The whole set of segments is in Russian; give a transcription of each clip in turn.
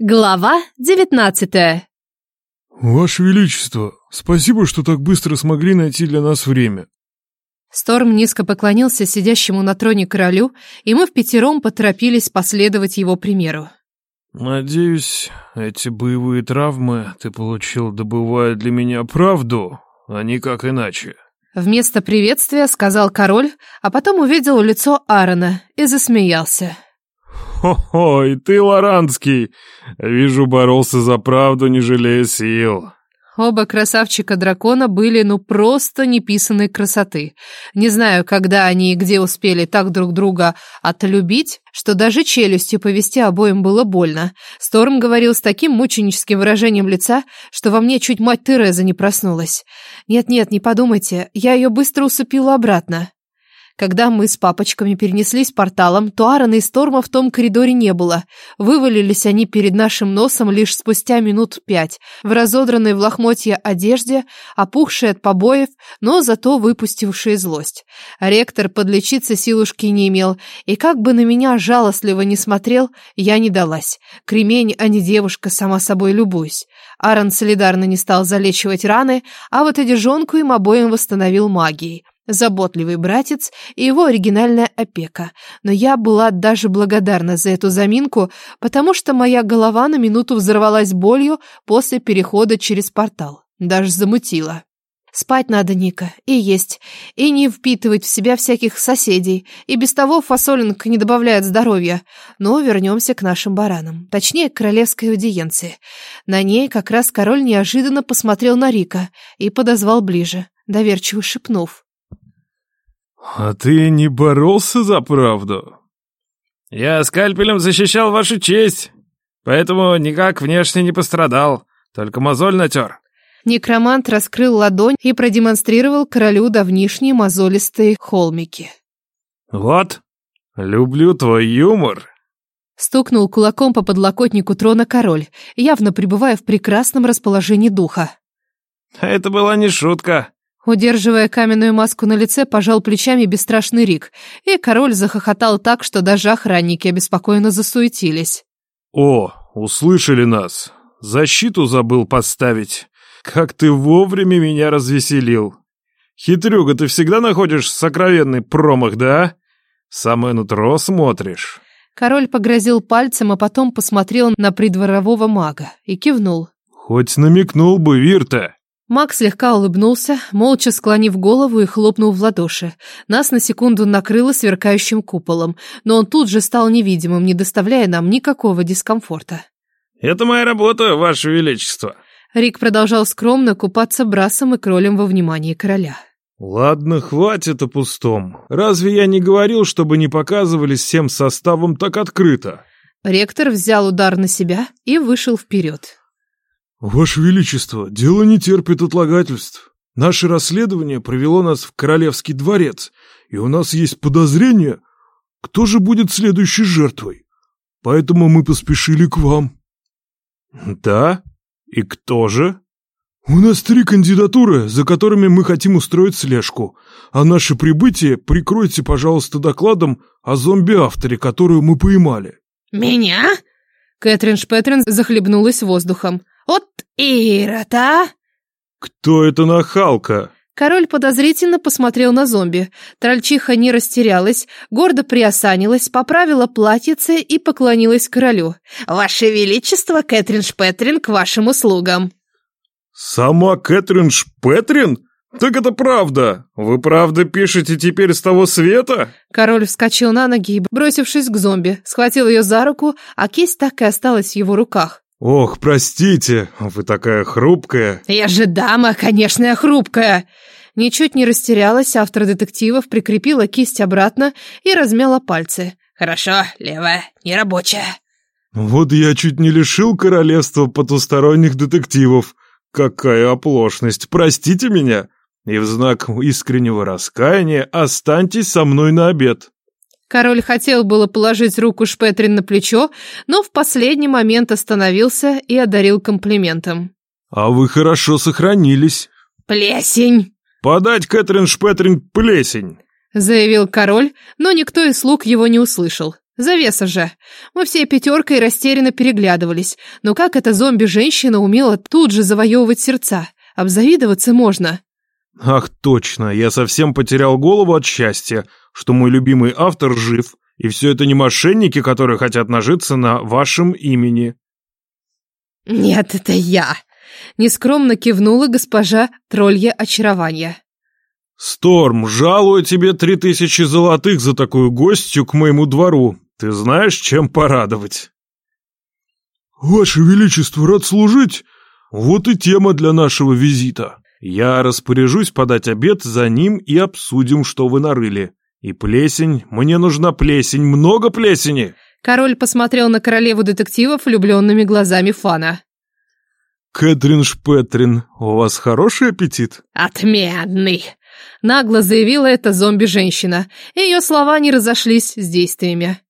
Глава девятнадцатая. «Ваше Величество, спасибо, что так быстро смогли найти для нас время». Сторм низко поклонился сидящему на троне королю, и мы в пятером поторопились последовать его примеру. «Надеюсь, эти боевые травмы ты получил, добывая для меня правду, а не как иначе». Вместо приветствия сказал король, а потом увидел лицо Аарона и засмеялся. «Хо-хо, и ты, Лоранский, вижу, боролся за правду, не жалея сил». Оба красавчика-дракона были ну просто неписанной красоты. Не знаю, когда они и где успели так друг друга отлюбить, что даже челюстью повести обоим было больно. Сторм говорил с таким мученическим выражением лица, что во мне чуть мать Тереза не проснулась. «Нет-нет, не подумайте, я ее быстро усыпила обратно». Когда мы с папочками перенеслись порталом, то Аарона и Сторма в том коридоре не было. Вывалились они перед нашим носом лишь спустя минут пять, в разодранной в лохмотье одежде, опухшие от побоев, но зато выпустившие злость. Ректор подлечиться силушки не имел, и как бы на меня жалостливо не смотрел, я не далась. Кремень, а не девушка, сама собой любуюсь. Аарон солидарно не стал залечивать раны, а вот одежонку им обоим восстановил магией заботливый братец и его оригинальная опека. Но я была даже благодарна за эту заминку, потому что моя голова на минуту взорвалась болью после перехода через портал. Даже замутила. Спать надо, Ника, и есть, и не впитывать в себя всяких соседей, и без того фасолинг не добавляет здоровья. Но вернемся к нашим баранам, точнее, к королевской аудиенции. На ней как раз король неожиданно посмотрел на Рика и подозвал ближе, доверчиво шепнув. «А ты не боролся за правду?» «Я скальпелем защищал вашу честь, поэтому никак внешне не пострадал, только мозоль натер». Некромант раскрыл ладонь и продемонстрировал королю давнишние мозолистые холмики. «Вот, люблю твой юмор», Стукнул кулаком по подлокотнику трона король, явно пребывая в прекрасном расположении духа. «Это была не шутка», Удерживая каменную маску на лице, пожал плечами бесстрашный Рик, и король захохотал так, что даже охранники обеспокоенно засуетились. «О, услышали нас! Защиту забыл поставить. Как ты вовремя меня развеселил! Хитрюга, ты всегда находишь сокровенный промах, да? Самое нутро смотришь». Король погрозил пальцем, а потом посмотрел на придворового мага и кивнул. «Хоть намекнул бы, Вирта!» Маг слегка улыбнулся, молча склонив голову и хлопнул в ладоши. Нас на секунду накрыло сверкающим куполом, но он тут же стал невидимым, не доставляя нам никакого дискомфорта. «Это моя работа, Ваше Величество!» Рик продолжал скромно купаться брасом и кролем во внимании короля. «Ладно, хватит о пустом. Разве я не говорил, чтобы не показывались всем составом так открыто?» Ректор взял удар на себя и вышел вперед. «Ваше Величество, дело не терпит отлагательств. Наше расследование привело нас в Королевский дворец, и у нас есть подозрение, кто же будет следующей жертвой. Поэтому мы поспешили к вам». «Да? И кто же?» «У нас три кандидатуры, за которыми мы хотим устроить слежку, а наше прибытие прикройте, пожалуйста, докладом о зомби-авторе, которую мы поймали». «Меня?» Кэтрин Шпетрин захлебнулась воздухом. «Вот Ира-то!» «Кто эта нахалка?» Король подозрительно посмотрел на зомби. Трольчиха не растерялась, гордо приосанилась, поправила платьице и поклонилась королю. «Ваше Величество, Кэтрин Шпетрин, к вашим услугам!» «Сама Кэтрин Шпетрин? Так это правда! Вы правда пишете теперь с того света?» Король вскочил на ноги бросившись к зомби, схватил ее за руку, а кисть так и осталась в его руках. «Ох, простите, вы такая хрупкая». «Я же дама, конечно, я хрупкая». Ничуть не растерялась, автор детективов прикрепила кисть обратно и размяла пальцы. «Хорошо, левая, нерабочая». «Вот я чуть не лишил королевства потусторонних детективов. Какая оплошность, простите меня. И в знак искреннего раскаяния останьтесь со мной на обед». Король хотел было положить руку Шпетрин на плечо, но в последний момент остановился и одарил комплиментом. «А вы хорошо сохранились». «Плесень!» «Подать Кэтрин Шпетрин плесень!» заявил король, но никто из слуг его не услышал. Завеса же. Мы всей пятеркой растерянно переглядывались. Но как эта зомби-женщина умела тут же завоевывать сердца? Обзавидоваться можно. Ах, точно, я совсем потерял голову от счастья, что мой любимый автор жив, и все это не мошенники, которые хотят нажиться на вашем имени. Нет, это я. Нескромно кивнула госпожа Тролье очарования. Сторм, жалую тебе три тысячи золотых за такую гостью к моему двору. Ты знаешь, чем порадовать? Ваше Величество, рад служить. Вот и тема для нашего визита. Я распоряжусь подать обед за ним и обсудим, что вы нарыли. И плесень, мне нужна плесень, много плесени. Король посмотрел на королеву детективов влюбленными глазами фана. Кэтрин Шпетрин, у вас хороший аппетит? Отменный. Нагло заявила эта зомби-женщина. Ее слова не разошлись с действиями.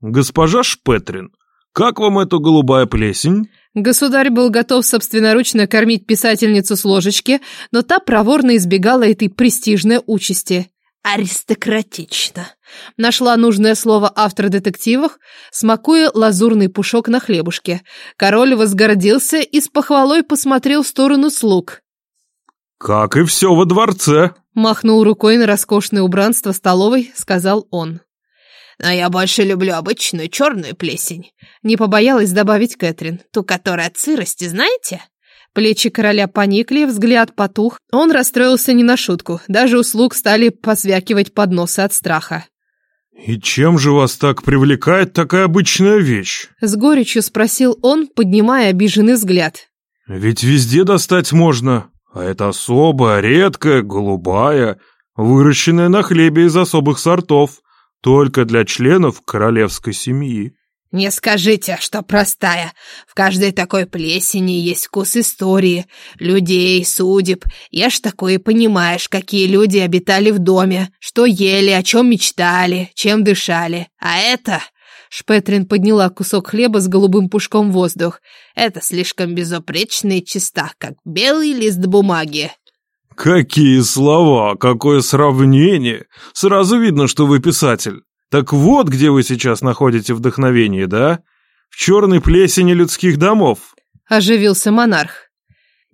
Госпожа Шпетрин, как вам эта голубая плесень? Государь был готов собственноручно кормить писательницу с ложечки, но та проворно избегала этой престижной участи. Аристократично. Нашла нужное слово автор детективах, смакуя лазурный пушок на хлебушке. Король возгордился и с похвалой посмотрел в сторону слуг. «Как и все во дворце», — махнул рукой на роскошное убранство столовой, сказал он. «Но я больше люблю обычную черную плесень», — не побоялась добавить Кэтрин. «Ту, которая от сырости, знаете?» Плечи короля поникли, взгляд потух. Он расстроился не на шутку. Даже услуг стали посвякивать подносы от страха. «И чем же вас так привлекает такая обычная вещь?» С горечью спросил он, поднимая обиженный взгляд. «Ведь везде достать можно, а это особая, редкая, голубая, выращенная на хлебе из особых сортов, только для членов королевской семьи». Не скажите, что простая. В каждой такой плесени есть вкус истории, людей, судеб. Ешь такое и понимаешь, какие люди обитали в доме, что ели, о чем мечтали, чем дышали. А это... Шпетрин подняла кусок хлеба с голубым пушком в воздух. Это слишком безупречно и чиста, как белый лист бумаги. Какие слова, какое сравнение! Сразу видно, что вы писатель. Так вот, где вы сейчас находите вдохновение, да? В черной плесени людских домов. Оживился монарх.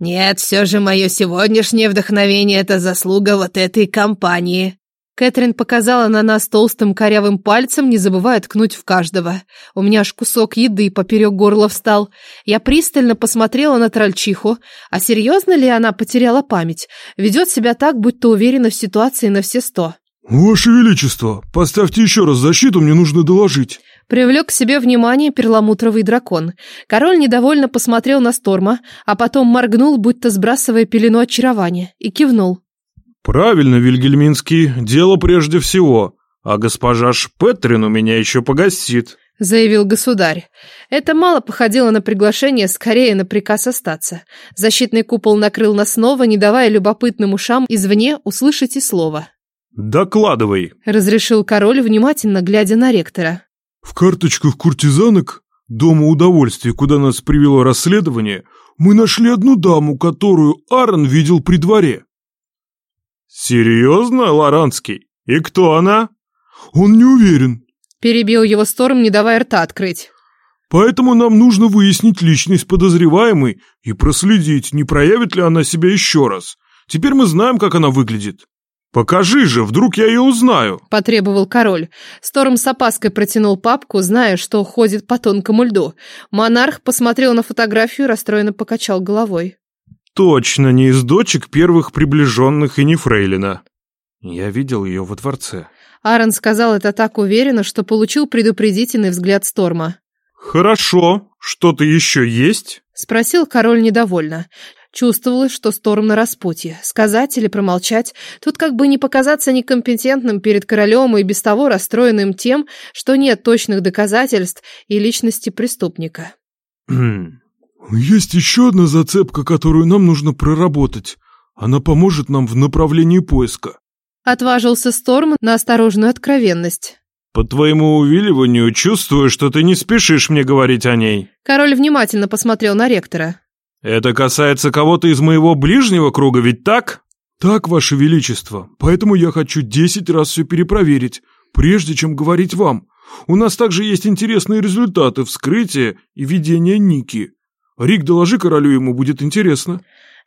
Нет, все же мое сегодняшнее вдохновение – это заслуга вот этой компании. Кэтрин показала на нас толстым корявым пальцем, не забывая ткнуть в каждого. У меня аж кусок еды поперек горла встал. Я пристально посмотрела на трольчиху. А серьезно ли она потеряла память? Ведет себя так, будто уверена в ситуации на все сто. «Ваше Величество, поставьте еще раз защиту, мне нужно доложить». Привлек к себе внимание перламутровый дракон. Король недовольно посмотрел на Сторма, а потом моргнул, будто сбрасывая пелену очарования, и кивнул. «Правильно, Вильгельминский, дело прежде всего, а госпожа Шпетрин у меня еще погостит», — заявил государь. Это мало походило на приглашение, скорее на приказ остаться. Защитный купол накрыл нас снова, не давая любопытным ушам извне услышать и слово. «Докладывай», — разрешил король, внимательно глядя на ректора. «В карточках куртизанок Дома удовольствия, куда нас привело расследование, мы нашли одну даму, которую Аарон видел при дворе». «Серьезно, Лоранский? И кто она?» «Он не уверен», — перебил его Сторм, не давая рта открыть. «Поэтому нам нужно выяснить личность подозреваемой и проследить, не проявит ли она себя еще раз. Теперь мы знаем, как она выглядит». «Покажи же, вдруг я ее узнаю!» – потребовал король. Сторм с опаской протянул папку, зная, что ходит по тонкому льду. Монарх посмотрел на фотографию и расстроенно покачал головой. «Точно не из дочек первых приближенных и не фрейлина. Я видел ее во дворце». Аарон сказал это так уверенно, что получил предупредительный взгляд Сторма. «Хорошо. Что-то еще есть?» – спросил король недовольно. Чувствовалось, что Сторм на распутье. Сказать или промолчать, тут как бы не показаться некомпетентным перед королем и без того расстроенным тем, что нет точных доказательств и личности преступника. «Есть еще одна зацепка, которую нам нужно проработать. Она поможет нам в направлении поиска». Отважился Сторм на осторожную откровенность. «По твоему увиливанию чувствую, что ты не спешишь мне говорить о ней». Король внимательно посмотрел на ректора. «Это касается кого-то из моего ближнего круга, ведь так?» «Так, Ваше Величество. Поэтому я хочу десять раз все перепроверить, прежде чем говорить вам. У нас также есть интересные результаты вскрытия и ведения Ники. Рик, доложи королю, ему будет интересно.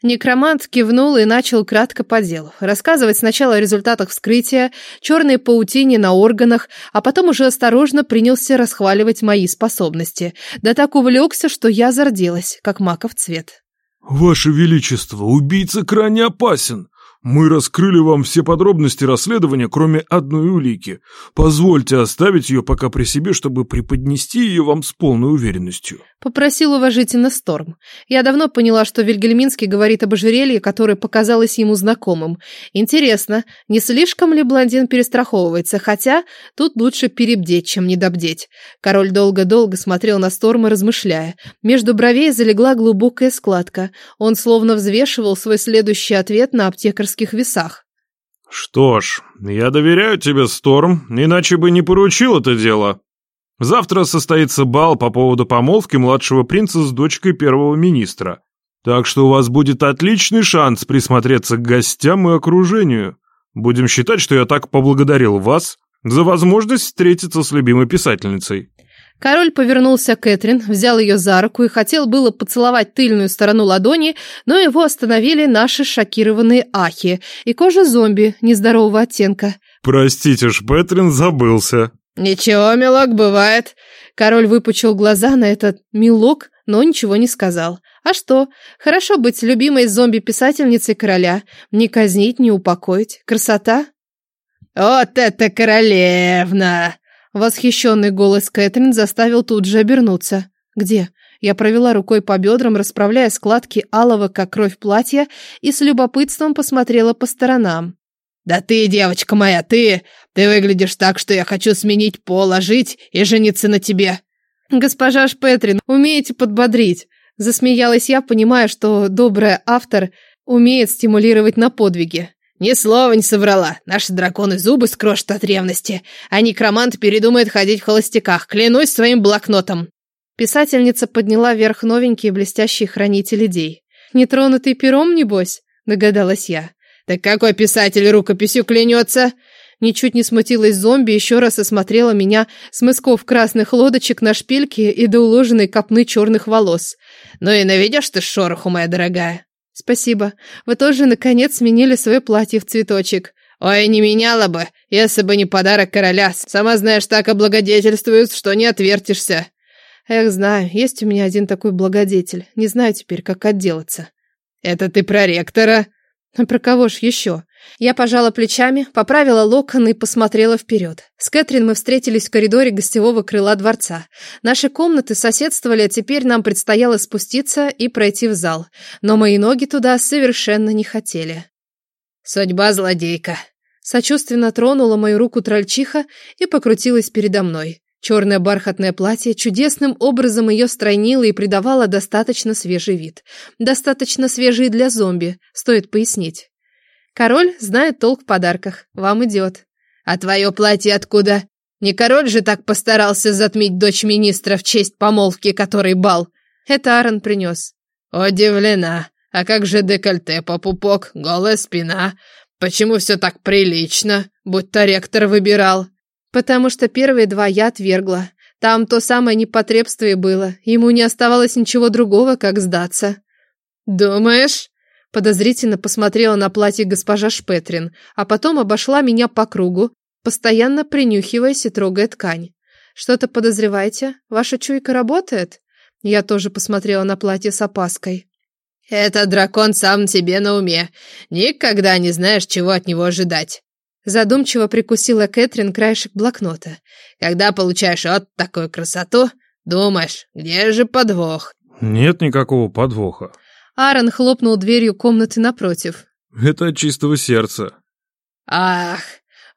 Некромант кивнул и начал кратко по делу. Рассказывать сначала о результатах вскрытия, черной паутине на органах, а потом уже осторожно принялся расхваливать мои способности. Да так увлекся, что я зарделась, как маков цвет. «Ваше Величество, убийца крайне опасен. Мы раскрыли вам все подробности расследования, кроме одной улики. Позвольте оставить ее пока при себе, чтобы преподнести ее вам с полной уверенностью. Попросил уважительно Сторм. Я давно поняла, что Вильгельминский говорит об ожерелье, которое показалось ему знакомым. Интересно, не слишком ли блондин перестраховывается, хотя тут лучше перебдеть, чем недобдеть. Король долго-долго смотрел на Сторма, размышляя. Между бровей залегла глубокая складка. Он словно взвешивал свой следующий ответ на аптекарских весах. «Что ж, я доверяю тебе, Сторм, иначе бы не поручил это дело», Завтра состоится бал по поводу помолвки младшего принца с дочкой первого министра. Так что у вас будет отличный шанс присмотреться к гостям и окружению. Будем считать, что я так поблагодарил вас за возможность встретиться с любимой писательницей». Король повернулся к Кэтрин, взял ее за руку и хотел было поцеловать тыльную сторону ладони, но его остановили наши шокированные ахи и кожа зомби нездорового оттенка. «Простите ж, Петрин забылся», «Ничего, милок, бывает». Король выпучил глаза на этот милок, но ничего не сказал. А что? Хорошо быть любимой зомби-писательницей короля. Не казнить, не упокоить. Красота? «Вот это королевна!» Восхищенный голос Кэтрин заставил тут же обернуться. «Где?» Я провела рукой по бедрам, расправляя складки алого, как кровь платья, и с любопытством посмотрела по сторонам. «Да ты, девочка моя, ты! Ты выглядишь так, что я хочу сменить пол, а жить и жениться на тебе!» «Госпожа Шпетрин, умеете подбодрить?» Засмеялась я, понимая, что добрая автор умеет стимулировать на подвиги. «Ни слова не соврала. Наши драконы зубы скрошат от ревности, а некромант передумает ходить в холостяках. Клянусь своим блокнотом!» Писательница подняла вверх новенькие блестящие хранители идей. «Нетронутый пером, небось?» – догадалась я. «Так какой писатель рукописью клянется?» Ничуть не смутилась зомби, еще раз осмотрела меня с мысков красных лодочек на шпильке и до уложенной копны черных волос. «Ну и наведешь ты шороху, моя дорогая!» «Спасибо. Вы тоже, наконец, сменили свое платье в цветочек». «Ой, не меняла бы, если бы не подарок короля. Сама знаешь, так облагодетельствуют, что не отвертишься». «Эх, знаю, есть у меня один такой благодетель. Не знаю теперь, как отделаться». «Это ты про ректора?» «А про кого ж еще?» Я пожала плечами, поправила локоны и посмотрела вперед. С Кэтрин мы встретились в коридоре гостевого крыла дворца. Наши комнаты соседствовали, а теперь нам предстояло спуститься и пройти в зал. Но мои ноги туда совершенно не хотели. «Судьба злодейка», сочувственно тронула мою руку трольчиха и покрутилась передо мной. Черное бархатное платье чудесным образом ее стройнило и придавало достаточно свежий вид. Достаточно свежий для зомби, стоит пояснить. Король знает толк в подарках. Вам идет. А твое платье откуда? Не король же так постарался затмить дочь министра в честь помолвки, который бал. Это Аарон принес. Удивлена. А как же декольте по пупок, голая спина? Почему все так прилично, будто ректор выбирал? Потому что первые два я отвергла. Там то самое непотребствие было. Ему не оставалось ничего другого, как сдаться. «Думаешь?» Подозрительно посмотрела на платье госпожа Шпетрин, а потом обошла меня по кругу, постоянно принюхиваясь и трогая ткань. «Что-то подозреваете? Ваша чуйка работает?» Я тоже посмотрела на платье с опаской. «Это дракон сам тебе на уме. Никогда не знаешь, чего от него ожидать. Задумчиво прикусила Кэтрин краешек блокнота. «Когда получаешь вот такую красоту, думаешь, где же подвох?» «Нет никакого подвоха». Аарон хлопнул дверью комнаты напротив. «Это от чистого сердца». «Ах!»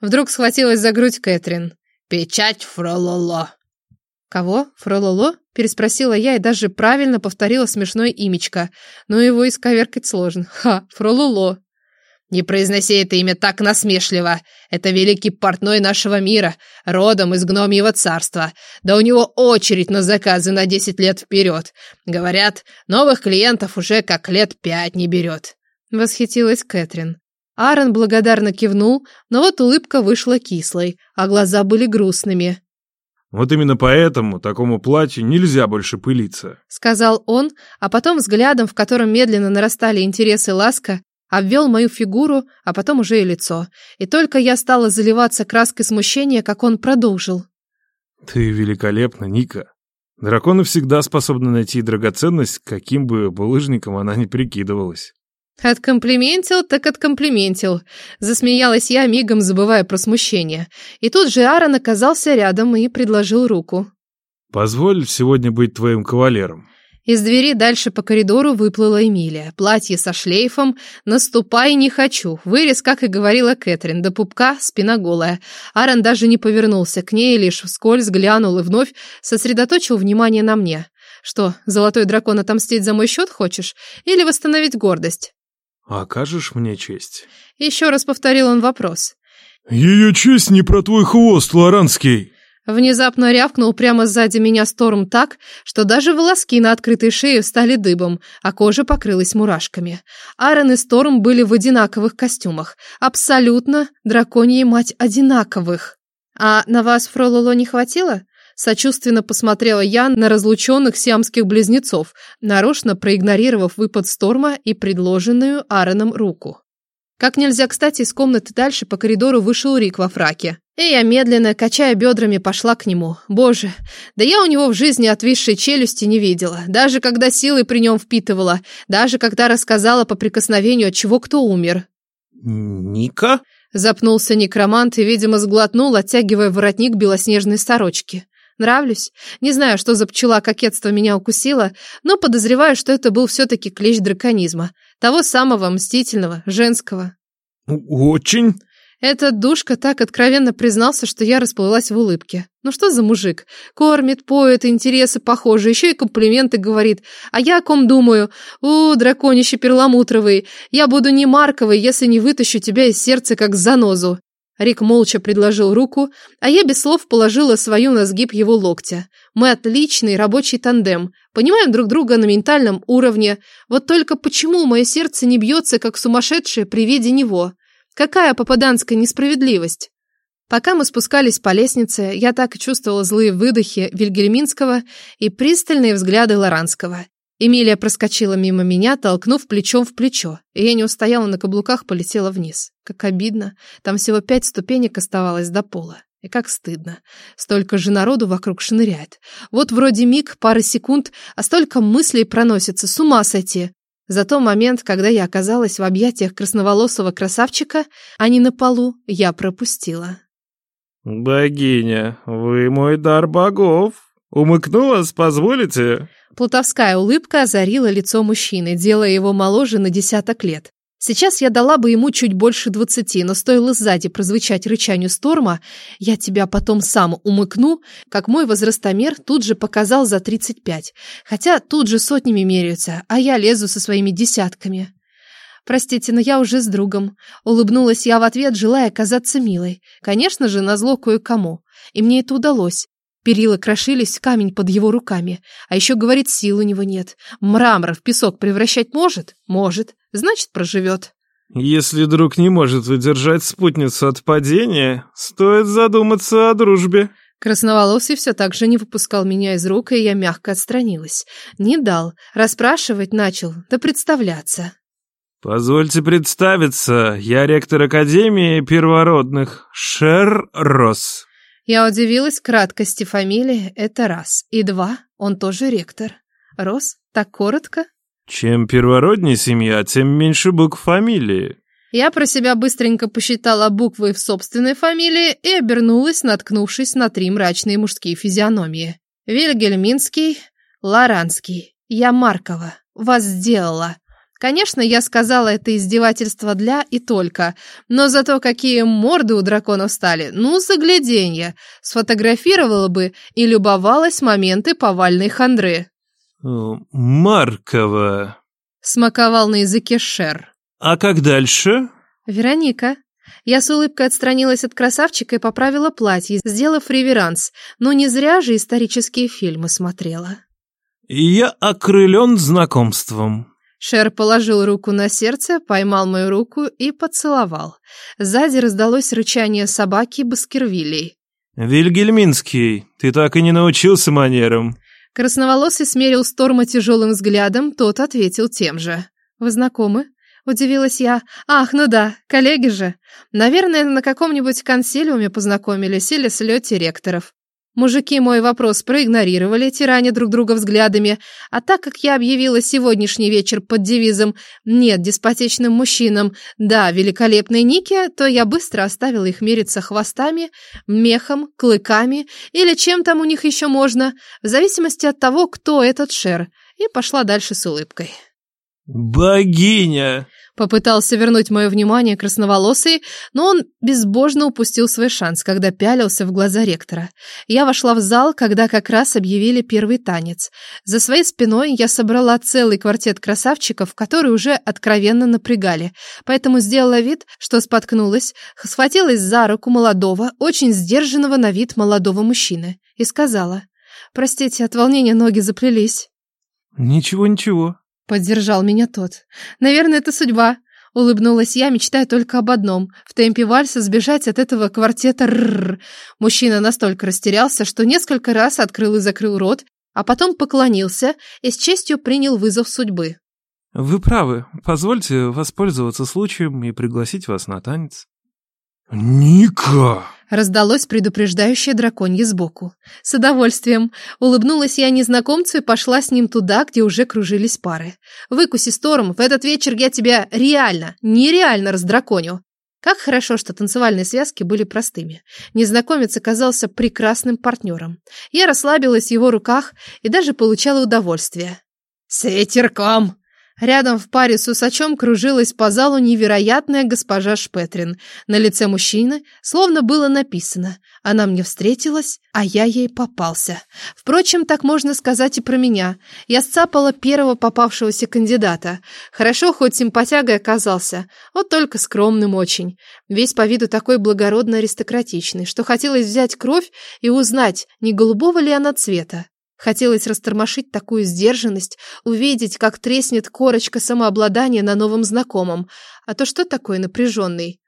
Вдруг схватилась за грудь Кэтрин. «Печать Фрололо». «Кого? Фрололо?» Переспросила я и даже правильно повторила смешное имечко. Но его исковеркать сложно. Ха, Фрололо. Не произноси это имя так насмешливо. Это великий портной нашего мира, родом из гномьего царства. Да у него очередь на заказы на десять лет вперед. Говорят, новых клиентов уже как лет пять не берет. Восхитилась Кэтрин. Аарон благодарно кивнул, но вот улыбка вышла кислой, а глаза были грустными. Вот именно поэтому такому платью нельзя больше пылиться. Сказал он, а потом взглядом, в котором медленно нарастали интересы ласка, обвел мою фигуру, а потом уже и лицо. И только я стала заливаться краской смущения, как он продолжил. Ты великолепна, Ника. Драконы всегда способны найти драгоценность, каким бы булыжником она ни прикидывалась. Откомплиментил, так откомплиментил. Засмеялась я, мигом забывая про смущение. И тут же Аарон оказался рядом и предложил руку. Позволь сегодня быть твоим кавалером. Из двери дальше по коридору выплыла Эмилия. Платье со шлейфом. «Наступай, не хочу». Вырез, как и говорила Кэтрин, до пупка, спина голая. Аарон даже не повернулся к ней, лишь вскользь глянул и вновь сосредоточил внимание на мне. «Что, золотой дракон отомстить за мой счет хочешь? Или восстановить гордость?» «Окажешь мне честь?» Еще раз повторил он вопрос. «Ее честь не про твой хвост, Лоранский!» Внезапно рявкнул прямо сзади меня Сторм так, что даже волоски на открытой шее стали дыбом, а кожа покрылась мурашками. Аарон и Сторм были в одинаковых костюмах. Абсолютно, драконьей мать, одинаковых. «А на вас, Фрололо, не хватило?» Сочувственно посмотрела я на разлученных сиамских близнецов, нарочно проигнорировав выпад Сторма и предложенную Аароном руку. Как нельзя кстати, из комнаты дальше по коридору вышел Рик во фраке. И я медленно, качая бедрами, пошла к нему. Боже, да я у него в жизни отвисшей челюсти не видела. Даже когда силы при нем впитывала. Даже когда рассказала по прикосновению, от чего кто умер. «Ника?» Запнулся некромант и, видимо, сглотнул, оттягивая воротник белоснежной сорочки. Нравлюсь. Не знаю, что за пчела кокетство меня укусила, но подозреваю, что это был все-таки клещ драконизма. Того самого мстительного, женского. «Очень?» Этот душка так откровенно признался, что я расплылась в улыбке. Ну что за мужик? Кормит, поет, интересы похожи, еще и комплименты говорит. А я о ком думаю? У, драконище перламутровый, я буду не Марковой, если не вытащу тебя из сердца, как занозу. Рик молча предложил руку, а я без слов положила свою на сгиб его локтя. Мы отличный рабочий тандем, понимаем друг друга на ментальном уровне. Вот только почему мое сердце не бьется, как сумасшедшее при виде него? Какая попаданская несправедливость? Пока мы спускались по лестнице, я так и чувствовала злые выдохи Вильгельминского и пристальные взгляды Лоранского. Эмилия проскочила мимо меня, толкнув плечом в плечо, и я не устояла на каблуках, полетела вниз. Как обидно. Там всего пять ступенек оставалось до пола. И как стыдно. Столько же народу вокруг шныряет. Вот вроде миг, пары секунд, а столько мыслей проносится, с ума сойти. Зато момент, когда я оказалась в объятиях красноволосого красавчика, а не на полу, я пропустила. «Богиня, вы мой дар богов. Умыкнулась, позволите?» Плутовская улыбка озарила лицо мужчины, делая его моложе на десяток лет. Сейчас я дала бы ему чуть больше двадцати, но стоило сзади прозвучать рычанию Сторма «Я тебя потом сам умыкну», как мой возрастомер тут же показал за тридцать пять. Хотя тут же сотнями меряются, а я лезу со своими десятками. «Простите, но я уже с другом». Улыбнулась я в ответ, желая казаться милой. Конечно же, назло кое-кому. И мне это удалось. Перила крошились, камень под его руками. А еще, говорит, сил у него нет. Мрамор в песок превращать может? Может. Значит, проживет. Если друг не может выдержать спутницу от падения, стоит задуматься о дружбе. Красноволосый все так же не выпускал меня из рук, и я мягко отстранилась. Не дал. Расспрашивать начал, да представляться. «Позвольте представиться, я ректор Академии Первородных, Шер Росс». Я удивилась краткости фамилии, это раз. И два, он тоже ректор. Рос, так коротко? Чем первороднее семья, тем меньше букв фамилии. Я про себя быстренько посчитала буквы в собственной фамилии и обернулась, наткнувшись на три мрачные мужские физиономии. Вильгельминский, Лоранский, я Маркова. Вас сделала. Конечно, я сказала это издевательство для и только, но зато какие морды у драконов стали, ну, загляденье. Сфотографировала бы и любовалась моменты повальной хандры. «Маркова», — смаковал на языке Шер. «А как дальше?» «Вероника». Я с улыбкой отстранилась от красавчика и поправила платье, сделав реверанс, но не зря же исторические фильмы смотрела. «Я окрылен знакомством», Шер положил руку на сердце, поймал мою руку и поцеловал. Сзади раздалось рычание собаки Баскервилей. Вильгельминский, ты так и не научился манерам. Красноволосый смерил Сторма тяжелым взглядом, тот ответил тем же. «Вы знакомы?» Удивилась я. «Ах, ну да, коллеги же. Наверное, на каком-нибудь консилиуме познакомились или слете ректоров. Мужики мой вопрос проигнорировали, тираня друг друга взглядами, а так как я объявила сегодняшний вечер под девизом «Нет деспотичным мужчинам, да, великолепной Нике», то я быстро оставила их мериться хвостами, мехом, клыками или чем там у них еще можно, в зависимости от того, кто этот шер, и пошла дальше с улыбкой. «Богиня!» Попытался вернуть мое внимание красноволосый, но он безбожно упустил свой шанс, когда пялился в глаза ректора. Я вошла в зал, когда как раз объявили первый танец. За своей спиной я собрала целый квартет красавчиков, которые уже откровенно напрягали, поэтому сделала вид, что споткнулась, схватилась за руку молодого, очень сдержанного на вид молодого мужчины и сказала, «Простите, от волнения ноги заплелись». «Ничего-ничего», Поддержал меня тот. «Наверное, это судьба». Улыбнулась я, мечтая только об одном — в темпе вальса сбежать от этого квартета рррр. Мужчина настолько растерялся, что несколько раз открыл и закрыл рот, а потом поклонился и с честью принял вызов судьбы. «Вы правы. Позвольте воспользоваться случаем и пригласить вас на танец». «Ника!» Раздалось предупреждающее драконье сбоку. С удовольствием. Улыбнулась я незнакомцу и пошла с ним туда, где уже кружились пары. Выкуси, Сторм, в этот вечер я тебя реально, нереально раздраконю. Как хорошо, что танцевальные связки были простыми. Незнакомец оказался прекрасным партнером. Я расслабилась в его руках и даже получала удовольствие. «С ветерком!» Рядом в паре с усачом кружилась по залу невероятная госпожа Шпетрин. На лице мужчины словно было написано «Она мне встретилась, а я ей попался». Впрочем, так можно сказать и про меня. Я сцапала первого попавшегося кандидата. Хорошо, хоть симпатягой оказался, вот только скромным очень. Весь по виду такой благородно-аристократичный, что хотелось взять кровь и узнать, не голубого ли она цвета. Хотелось растормошить такую сдержанность, увидеть, как треснет корочка самообладания на новом знакомом. А то что такое напряженный?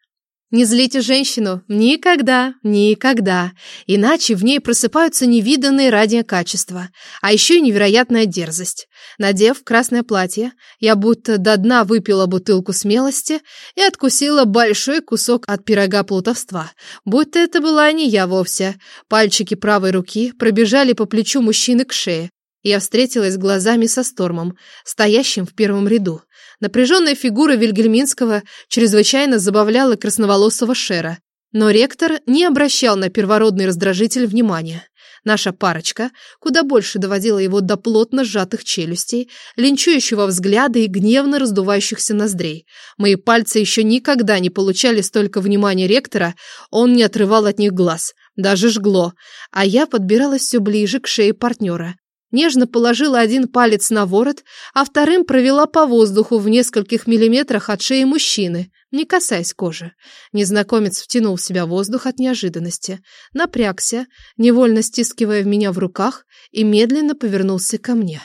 Не злите женщину. Никогда, никогда. Иначе в ней просыпаются невиданные радиокачества. А еще и невероятная дерзость. Надев красное платье, я будто до дна выпила бутылку смелости и откусила большой кусок от пирога плутовства. Будто это была не я вовсе. Пальчики правой руки пробежали по плечу мужчины к шее. Я встретилась глазами со Стормом, стоящим в первом ряду. Напряженная фигура Вильгельминского чрезвычайно забавляла красноволосого Шера, но ректор не обращал на первородный раздражитель внимания. Наша парочка куда больше доводила его до плотно сжатых челюстей, линчующего взгляда и гневно раздувающихся ноздрей. Мои пальцы еще никогда не получали столько внимания ректора, он не отрывал от них глаз, даже жгло, а я подбиралась все ближе к шее партнера, Нежно положила один палец на ворот, а вторым провела по воздуху в нескольких миллиметрах от шеи мужчины, не касаясь кожи. Незнакомец втянул в себя воздух от неожиданности, напрягся, невольно стискивая в меня в руках, и медленно повернулся ко мне.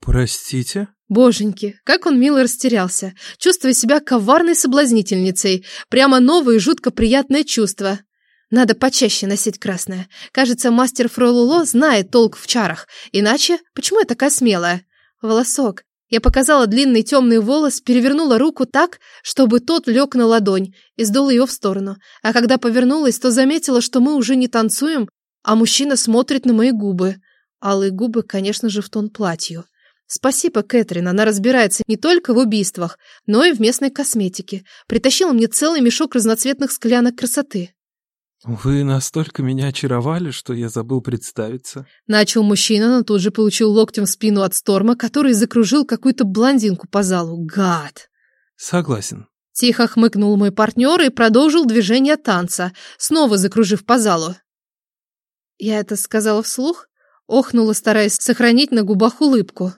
«Простите?» Боженьки, как он мило растерялся, чувствуя себя коварной соблазнительницей. Прямо новое и жутко приятное чувство. Надо почаще носить красное. Кажется, мастер Фролуло знает толк в чарах. Иначе, почему я такая смелая? Волосок. Я показала длинный темный волос, перевернула руку так, чтобы тот лег на ладонь, и сдула ее в сторону. А когда повернулась, то заметила, что мы уже не танцуем, а мужчина смотрит на мои губы. Алые губы, конечно же, в тон платью. Спасибо, Кэтрин, она разбирается не только в убийствах, но и в местной косметике. Притащила мне целый мешок разноцветных склянок красоты. «Вы настолько меня очаровали, что я забыл представиться». Начал мужчина, но тут же получил локтем в спину от Сторма, который закружил какую-то блондинку по залу. Гад! «Согласен». Тихо хмыкнул мой партнер и продолжил движение танца, снова закружив по залу. Я это сказала вслух? Охнула, стараясь сохранить на губах улыбку.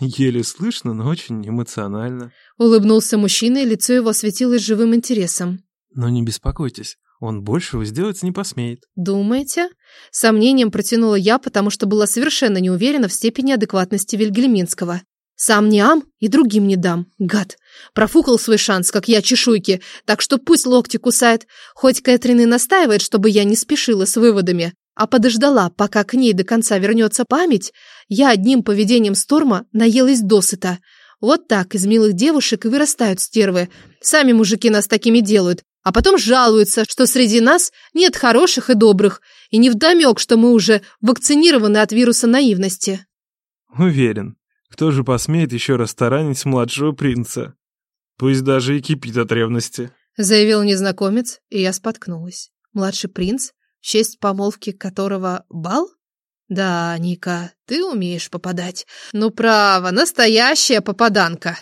Еле слышно, но очень эмоционально. Улыбнулся мужчина, и лицо его осветилось живым интересом. Но не беспокойтесь, он большего сделать не посмеет. Думаете? Сомнением протянула я, потому что была совершенно не уверена в степени адекватности Вильгельминского. Сам не ам и другим не дам. Гад. Профукал свой шанс, как я чешуйки, так что пусть локти кусает. Хоть Кэтрин и настаивает, чтобы я не спешила с выводами, а подождала, пока к ней до конца вернется память, я одним поведением Сторма наелась досыта. Вот так из милых девушек и вырастают стервы. Сами мужики нас такими делают, а потом жалуются, что среди нас нет хороших и добрых, и невдомек, что мы уже вакцинированы от вируса наивности. Уверен, кто же посмеет еще раз таранить младшего принца? Пусть даже и кипит от ревности. Заявил незнакомец, и я споткнулась. Младший принц, в честь помолвки которого бал? Да, Ника, ты умеешь попадать. Ну, право, настоящая попаданка.